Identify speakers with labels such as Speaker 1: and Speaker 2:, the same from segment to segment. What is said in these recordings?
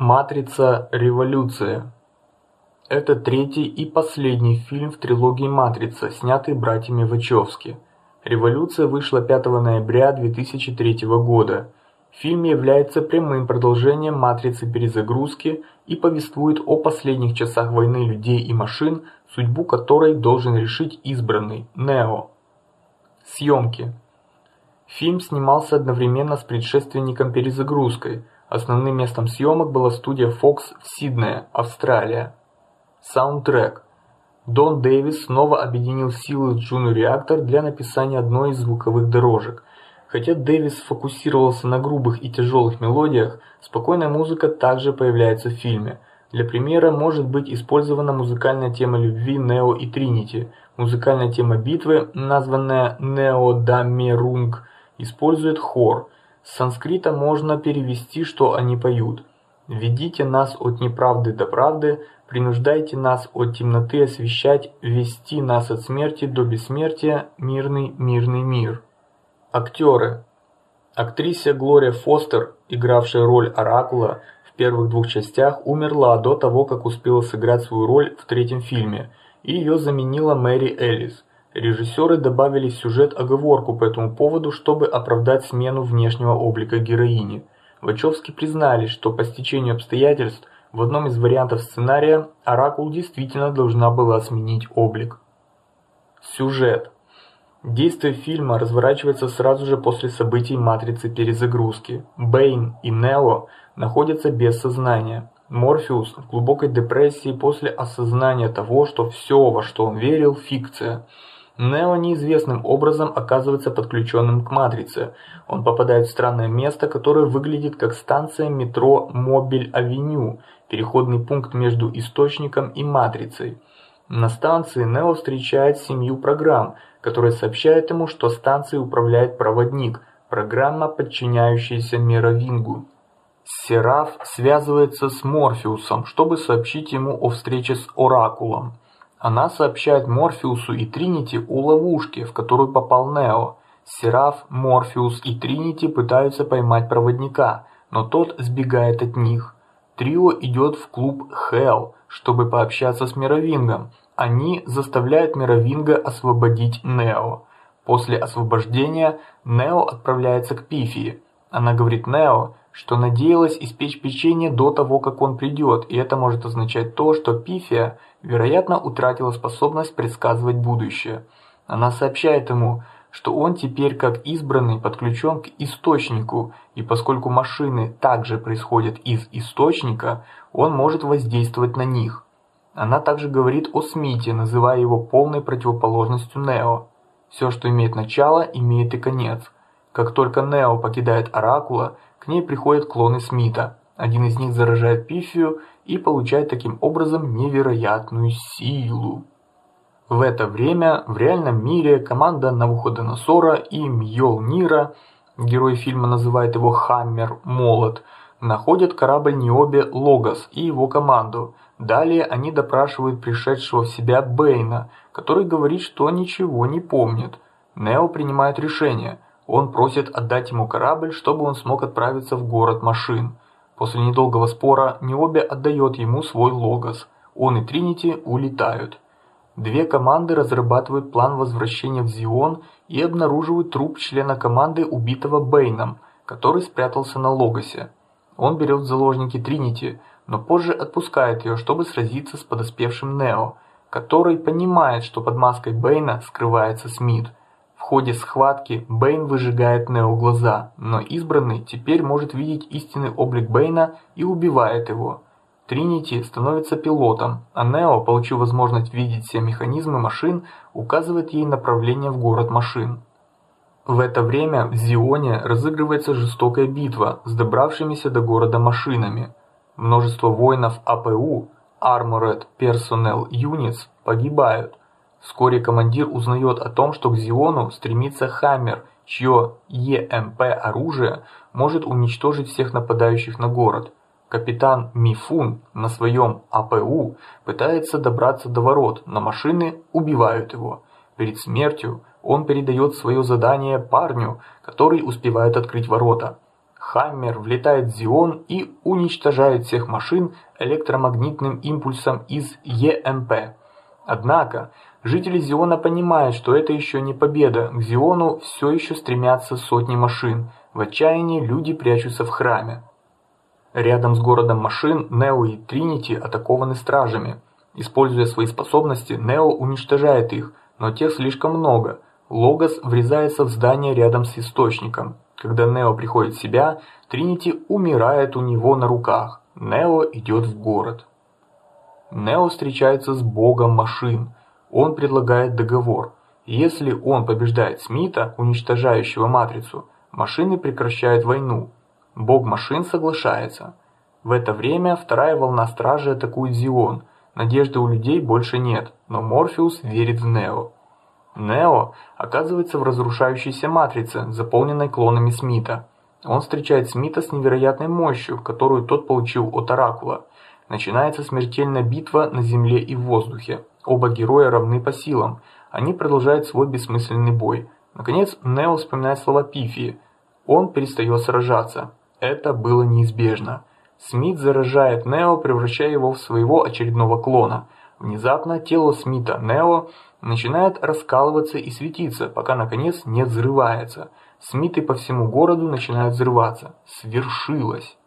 Speaker 1: Матрица. Революция. Это третий и последний фильм в трилогии Матрица, снятый братьями Вачовски. Революция вышла 5 ноября 2003 года. Фильм является прямым продолжением Матрицы перезагрузки и повествует о последних часах войны людей и машин, судьбу которой должен решить избранный Нео. Съемки. Фильм снимался одновременно с предшественником перезагрузкой. Основным местом съемок была студия Fox в Сиднее, Австралия. Саундтрек. Дон Дэвис снова объединил силы Juno Reactor для написания одной из звуковых дорожек. Хотя Дэвис сфокусировался на грубых и тяжелых мелодиях, спокойная музыка также появляется в фильме. Для примера может быть использована музыкальная тема любви Нео и Тринити, музыкальная тема битвы, названная Нео Дамерунг, использует хор. С санскрита можно перевести, что они поют. Ведите нас от неправды до правды, принуждайте нас от темноты освещать, вести нас от смерти до бессмертия, мирный мирный мир. Актеры. Актриса Глория Фостер, игравшая роль Оракула в первых двух частях, умерла до того, как успела сыграть свою роль в третьем фильме, и ее заменила Мэри Элис. Режиссеры добавили в сюжет оговорку по этому поводу, чтобы оправдать смену внешнего облика героини. Вачовски признали, что по стечению обстоятельств в одном из вариантов сценария Оракул действительно должна была сменить облик. Сюжет. Действие фильма разворачивается сразу же после событий матрицы перезагрузки. Бэйн и Нео находятся без сознания. Морфеус в глубокой депрессии после осознания того, что все, во что он верил, фикция. Нео неизвестным образом оказывается подключенным к матрице. Он попадает в странное место, которое выглядит как станция метро Мобиль-Авеню, переходный пункт между источником и матрицей. На станции Нео встречает семью программ, которые сообщают ему, что станцией управляет проводник, программа, подчиняющаяся Меровингу. Сераф связывается с Морфеусом, чтобы сообщить ему о встрече с Оракулом. Она сообщает Морфеусу и Тринити о ловушке, в которую попал Нео. Сераф, Морфеус и Тринити пытаются поймать проводника, но тот сбегает от них. Трио идет в клуб Hell, чтобы пообщаться с Мировингом. Они заставляют Мировинга освободить Нео. После освобождения Нео отправляется к Пифии. Она говорит Нео, что надеялась испечь печенье до того, как он придет, и это может означать то, что Пифия, вероятно, утратила способность предсказывать будущее. Она сообщает ему, что он теперь как избранный подключен к источнику, и поскольку машины также происходят из источника, он может воздействовать на них. Она также говорит о Смите, называя его полной противоположностью Нео. Все, что имеет начало, имеет и конец. Как только Нео покидает Оракула, к ней приходят клоны Смита. Один из них заражает Пифию и получает таким образом невероятную силу. В это время в реальном мире команда Навуходоносора и Мьёлнира, герой фильма называет его Хаммер Молот, находят корабль Ниоби Логос и его команду. Далее они допрашивают пришедшего в себя Бэйна, который говорит, что ничего не помнит. Нео принимает решение – он просит отдать ему корабль, чтобы он смог отправиться в город машин. После недолгого спора Необе отдает ему свой логос. Он и Тринити улетают. Две команды разрабатывают план возвращения в Зион и обнаруживают труп члена команды, убитого Бэйном, который спрятался на Логосе. Он берет в заложники Тринити, но позже отпускает ее, чтобы сразиться с подоспевшим Нео, который понимает, что под маской Бэйна скрывается Смит. В ходе схватки Бэйн выжигает Нео глаза, но избранный теперь может видеть истинный облик Бэйна и убивает его. Тринити становится пилотом, а Нео, получив возможность видеть все механизмы машин, указывает ей направление в город машин. В это время в Зионе разыгрывается жестокая битва с добравшимися до города машинами. Множество воинов АПУ Armored Personnel Units погибают. Вскоре командир узнает о том, что к Зиону стремится Хаммер, чье ЕМП оружие может уничтожить всех нападающих на город. Капитан Мифун на своем АПУ пытается добраться до ворот, но машины убивают его. Перед смертью он передает свое задание парню, который успевает открыть ворота. Хаммер влетает в Зион и уничтожает всех машин электромагнитным импульсом из ЕМП. Однако жители Зиона понимают, что это еще не победа. К Зиону все еще стремятся сотни машин. В отчаянии люди прячутся в храме. Рядом с городом машин Нео и Тринити атакованы стражами. Используя свои способности, Нео уничтожает их, но тех слишком много. Логос врезается в здание рядом с источником. Когда Нео приходит в себя, Тринити умирает у него на руках. Нео идет в город. Нео встречается с богом машин. Он предлагает договор. Если он побеждает Смита, уничтожающего матрицу, машины прекращают войну. Бог машин соглашается. В это время вторая волна стражи атакует Зион. Надежды у людей больше нет, но Морфеус верит в Нео. Нео оказывается в разрушающейся матрице, заполненной клонами Смита. Он встречает Смита с невероятной мощью, которую тот получил от Оракула. Начинается смертельная битва на земле и в воздухе. Оба героя равны по силам. Они продолжают свой бессмысленный бой. Наконец Нео вспоминает слова Пифии. Он перестает сражаться. Это было неизбежно. Смит заражает Нео, превращая его в своего очередного клона. Внезапно тело Смита Нео начинает раскалываться и светиться, пока наконец не взрывается. Смиты по всему городу начинают взрываться. Свершилось.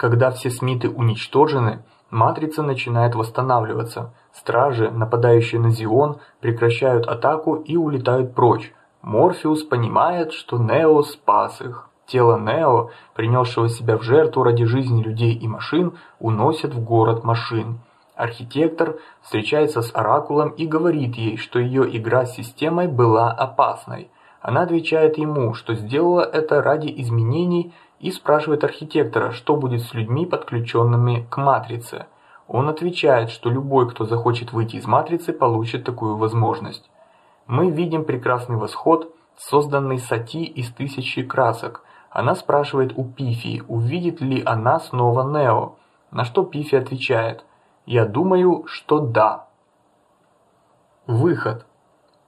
Speaker 1: Когда все Смиты уничтожены, матрица начинает восстанавливаться. Стражи, нападающие на Зион, прекращают атаку и улетают прочь. Морфеус понимает, что Нео спас их. Тело Нео, принесшего себя в жертву ради жизни людей и машин, уносят в город машин. Архитектор встречается с Оракулом и говорит ей, что ее игра с системой была опасной. Она отвечает ему, что сделала это ради изменений и спрашивает архитектора, что будет с людьми, подключенными к матрице. Он отвечает, что любой, кто захочет выйти из матрицы, получит такую возможность. Мы видим прекрасный восход, созданный Сати из тысячи красок, она спрашивает у Пифи, увидит ли она снова Нео, на что Пифи отвечает: "Я думаю, что да". Выход.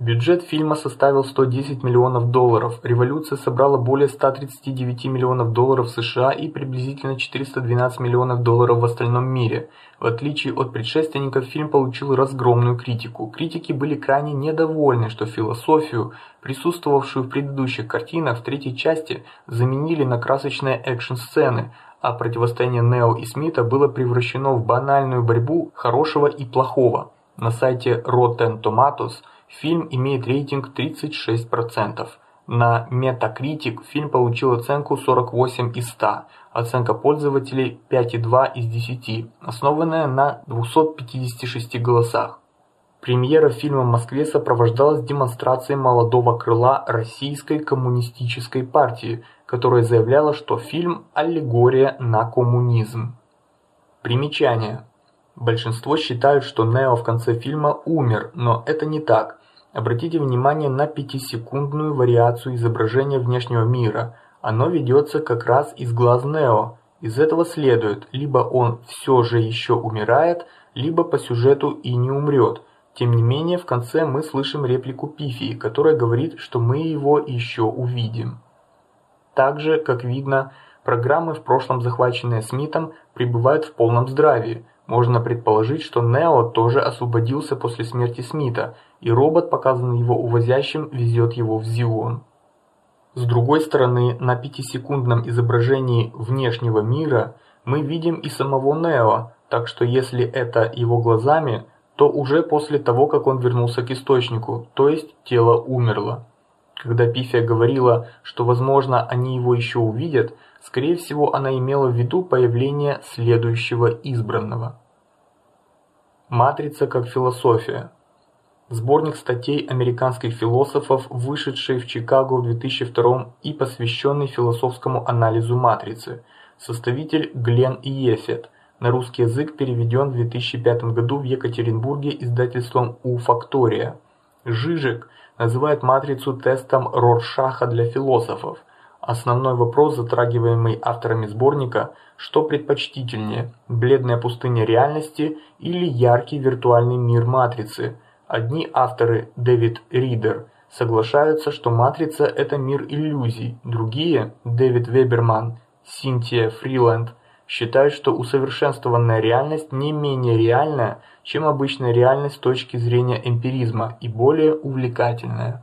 Speaker 1: Бюджет фильма составил 110 миллионов долларов. Революция собрала более 139 миллионов долларов США и приблизительно 412 миллионов долларов в остальном мире. В отличие от предшественников, фильм получил разгромную критику. Критики были крайне недовольны, что философию, присутствовавшую в предыдущих картинах, в третьей части заменили на красочные экшн-сцены, а противостояние Нео и Смита было превращено в банальную борьбу хорошего и плохого. На сайте Rotten Tomatoes Фильм имеет рейтинг 36%. На Metacritic фильм получил оценку 48 из 100, оценка пользователей 5,2 из 10, основанная на 256 голосах. Премьера фильма в Москве сопровождалась демонстрацией молодого крыла Российской коммунистической партии, которая заявляла, что фильм аллегория на коммунизм. Примечание: Большинство считают, что Нео в конце фильма умер, но это не так. Обратите внимание на пятисекундную вариацию изображения внешнего мира. Оно ведется как раз из глаз Нео. Из этого следует, либо он все же еще умирает, либо по сюжету и не умрет. Тем не менее, в конце мы слышим реплику Пифии, которая говорит, что мы его еще увидим. Также, как видно, программы в прошлом захваченные Смитом пребывают в полном здравии. Можно предположить, что Нео тоже освободился после смерти Смита, и робот, показанный его увозящим, везет его в Зион. С другой стороны, на пятисекундном изображении внешнего мира мы видим и самого Нео, так что если это его глазами, то уже после того, как он вернулся к источнику, то есть тело умерло. Когда Пифия говорила, что возможно они его еще увидят, скорее всего она имела в виду появление следующего избранного. Матрица как философия. Сборник статей американских философов, вышедший в Чикаго в 2002 и посвященный философскому анализу матрицы. Составитель Глен Иефет. На русский язык переведен в 2005 году в Екатеринбурге издательством У Фактория. Жижик называет матрицу тестом Роршаха для философов. Основной вопрос, затрагиваемый авторами сборника, что предпочтительнее: бледная пустыня реальности или яркий виртуальный мир матрицы. Одни авторы Дэвид Ридер соглашаются, что матрица это мир иллюзий. Другие Дэвид Веберман, Синтия Фриланд считают, что усовершенствованная реальность не менее реальная, чем обычная реальность с точки зрения эмпиризма и более увлекательная.